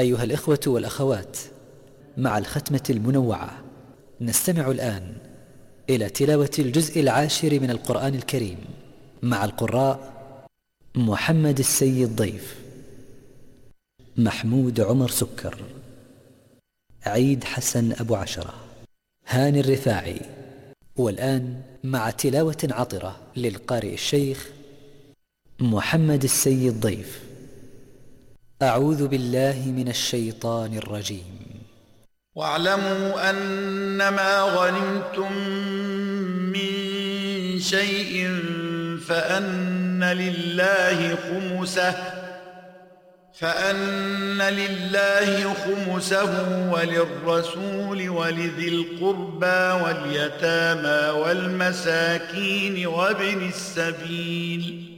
أيها الإخوة والأخوات مع الختمة المنوعة نستمع الآن إلى تلاوة الجزء العاشر من القرآن الكريم مع القراء محمد السيد ضيف محمود عمر سكر عيد حسن أبو عشرة هاني الرفاعي. والآن مع تلاوة عطرة للقارئ الشيخ محمد السيد ضيف أعوذ بالله من الشيطان الرجيم. واعلموا أنما غنمتم من شيء فأن لله خمسه فأن لله خمسه وللرسول ولذي القربى واليتامى والمساكين وابن السبيل.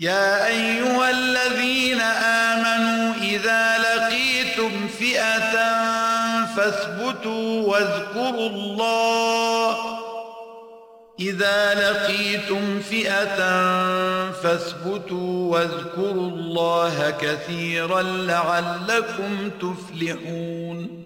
يا أيها الذين آمنوا إذا لقيتم فئة فاثبتوا واذكروا الله إذا لقيتم فئة فاثبتوا واذكروا الله كثيرا لعلكم تفلحون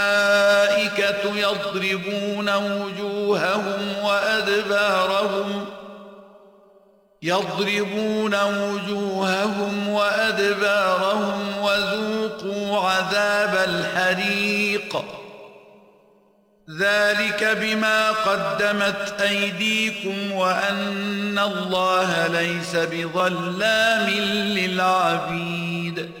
الملائكة يضربون وجوههم وأدبارهم يضربون وجوههم وأدبارهم وذوقوا عذاب الحريق. ذلك بما قدمت أيديكم وأن الله ليس بظلام للعبيد.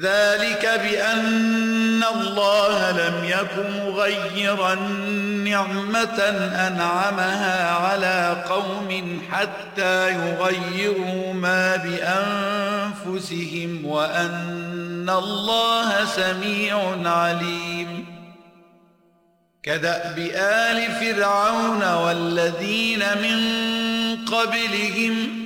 ذلك بأن الله لم يكن غير نعمة أنعمها على قوم حتى يغيروا ما بأنفسهم وأن الله سميع عليم. كدأب آل فرعون والذين من قبلهم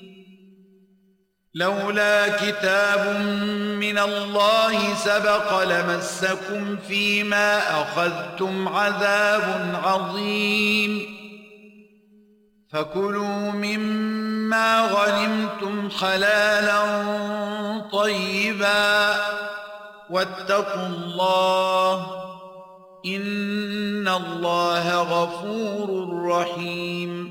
لولا كتاب من الله سبق لمسكم فيما أخذتم عذاب عظيم. فكلوا مما غنمتم خلالا طيبا واتقوا الله إن الله غفور رحيم.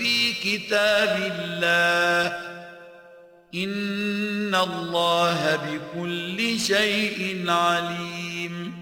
في كتاب الله. إن الله بكل شيء عليم.